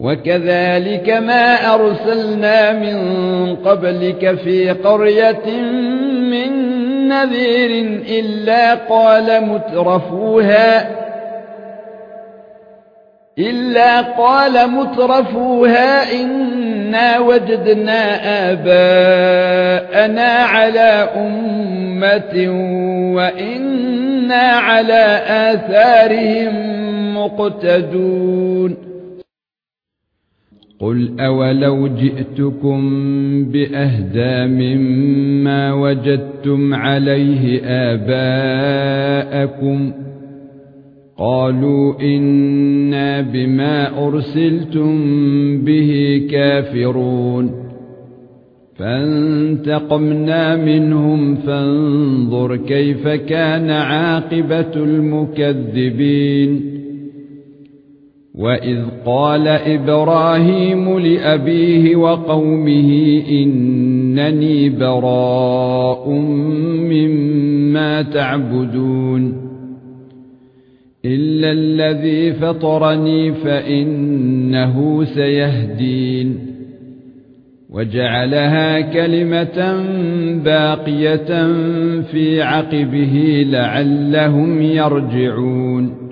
وكذلك ما أرسلنا من قبلك في قرية من نذير إلا قال مترفوها إلا قال مترفوها إنا وجدنا آباءنا على أمة وإنا على آثارهم مقتدون قل اولو جئتكم باهدى مما وجدتم عليه آباءكم قالوا إنا بما ارسلتم به كافرون فانتقمنا منهم فانظر كيف كان عاقبه المكذبين واذ قال إبراهيم لابيه وقومه انني براء مما تعبدون الا الذي فطرني فانه سيهدين وجعلها كلمه باقيه في عقبه لعلهم يرجعون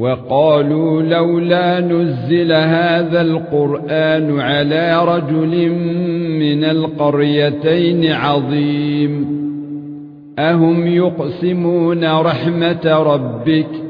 وقالوا لولا نزل هذا القرآن على رجل من القريتين عظيم. أهم يقسمون رحمة ربك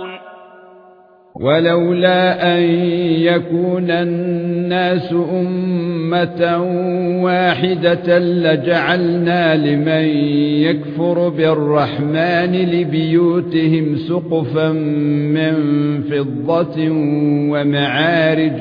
ولولا أن يكون الناس أمة واحدة لجعلنا لمن يكفر بالرحمن لبيوتهم سقفا من فضة ومعارج